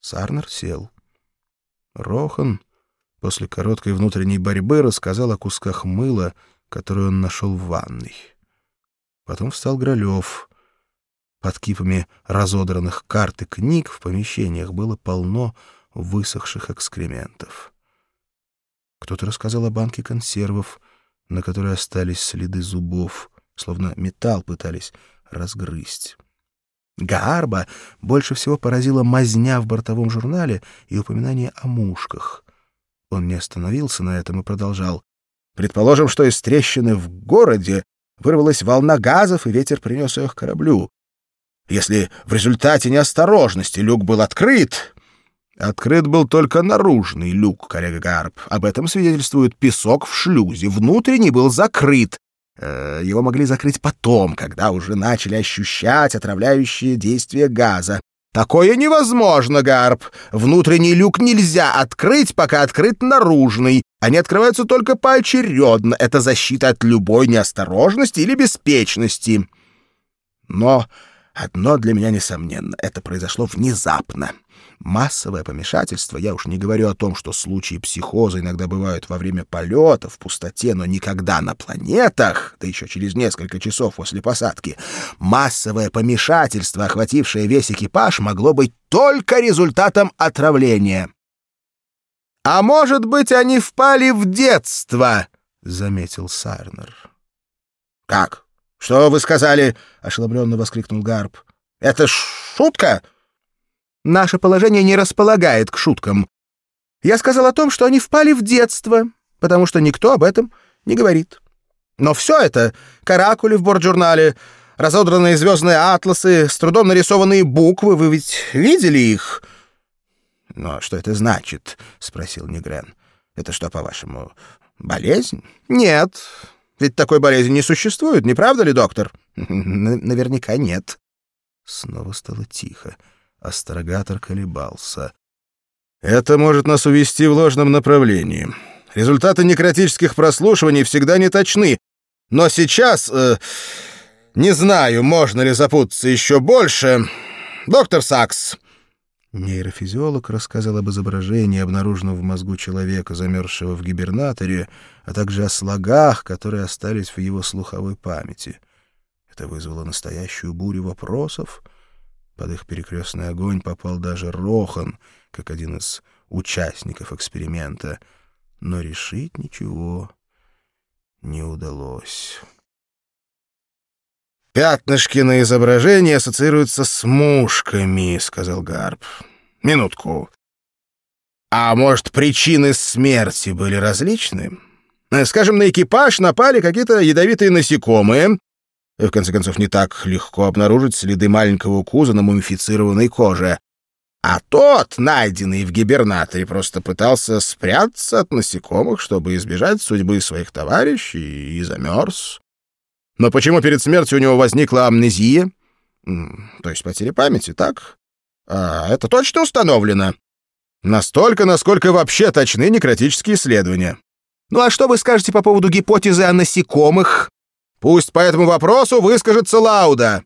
Сарнер сел. Рохан после короткой внутренней борьбы рассказал о кусках мыла, которые он нашел в ванной. Потом встал Гролев. Под кипами разодранных карт и книг в помещениях было полно высохших экскрементов. Кто-то рассказал о банке консервов, на которой остались следы зубов, словно металл пытались разгрызть. Гаарба больше всего поразила мазня в бортовом журнале и упоминание о мушках. Он не остановился на этом и продолжал. «Предположим, что из трещины в городе вырвалась волна газов, и ветер принес ее к кораблю. Если в результате неосторожности люк был открыт, Открыт был только наружный люк, коллега Гарп. Об этом свидетельствует песок в шлюзе. Внутренний был закрыт. Э, его могли закрыть потом, когда уже начали ощущать отравляющие действия газа. Такое невозможно, Гарп. Внутренний люк нельзя открыть, пока открыт наружный. Они открываются только поочередно. Это защита от любой неосторожности или беспечности. Но одно для меня несомненно. Это произошло внезапно. Массовое помешательство, я уж не говорю о том, что случаи психоза иногда бывают во время полета, в пустоте, но никогда на планетах, да еще через несколько часов после посадки, массовое помешательство, охватившее весь экипаж, могло быть только результатом отравления. «А может быть, они впали в детство?» — заметил Сарнер. «Как? Что вы сказали?» — ошеломленно воскликнул Гарп. «Это шутка?» Наше положение не располагает к шуткам. Я сказал о том, что они впали в детство, потому что никто об этом не говорит. Но все это — каракули в борт-журнале, разодранные звездные атласы, с трудом нарисованные буквы, вы ведь видели их? — Но что это значит? — спросил Негрен. — Это что, по-вашему, болезнь? — Нет, ведь такой болезни не существует, не правда ли, доктор? — Наверняка нет. Снова стало тихо. Астрогатор колебался. «Это может нас увести в ложном направлении. Результаты некротических прослушиваний всегда не точны. Но сейчас... Э, не знаю, можно ли запутаться еще больше. Доктор Сакс...» Нейрофизиолог рассказал об изображении, обнаруженном в мозгу человека, замерзшего в гибернаторе, а также о слогах, которые остались в его слуховой памяти. Это вызвало настоящую бурю вопросов — под их перекрестный огонь попал даже Рохан, как один из участников эксперимента, но решить ничего не удалось. «Пятнышки на изображении ассоциируются с мушками», — сказал Гарп. «Минутку. А может, причины смерти были различны? Скажем, на экипаж напали какие-то ядовитые насекомые, в конце концов, не так легко обнаружить следы маленького укуса на мумифицированной коже. А тот, найденный в гибернаторе, просто пытался спрятаться от насекомых, чтобы избежать судьбы своих товарищей, и замерз. Но почему перед смертью у него возникла амнезия? То есть потеря памяти, так? А это точно установлено? Настолько, насколько вообще точны некротические исследования. Ну а что вы скажете по поводу гипотезы о насекомых? Пусть по этому вопросу выскажется Лауда!»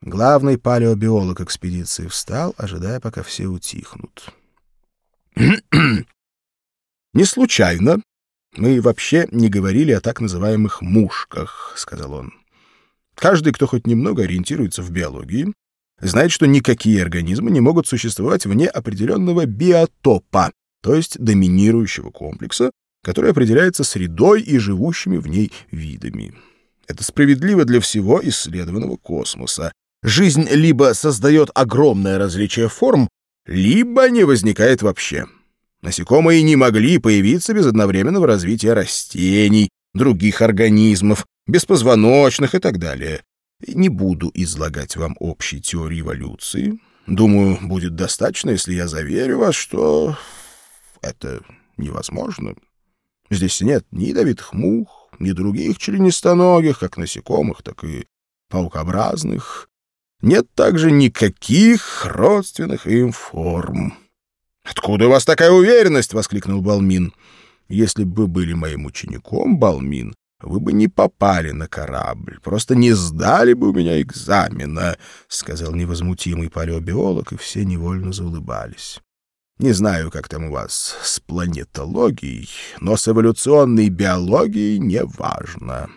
Главный палеобиолог экспедиции встал, ожидая, пока все утихнут. «Не случайно мы вообще не говорили о так называемых «мушках», — сказал он. «Каждый, кто хоть немного ориентируется в биологии, знает, что никакие организмы не могут существовать вне определенного биотопа, то есть доминирующего комплекса, который определяется средой и живущими в ней видами. Это справедливо для всего исследованного космоса. Жизнь либо создает огромное различие форм, либо не возникает вообще. Насекомые не могли появиться без одновременного развития растений, других организмов, беспозвоночных и так далее. Не буду излагать вам общей теории эволюции. Думаю, будет достаточно, если я заверю вас, что это невозможно. Здесь нет ни ядовитых мух, ни других членистоногих, как насекомых, так и паукообразных. Нет также никаких родственных им форм. «Откуда у вас такая уверенность?» — воскликнул Балмин. «Если бы вы были моим учеником, Балмин, вы бы не попали на корабль, просто не сдали бы у меня экзамена, — сказал невозмутимый палеобиолог, и все невольно заулыбались. Не знаю, как там у вас с планетологией, но с эволюционной биологией неважно.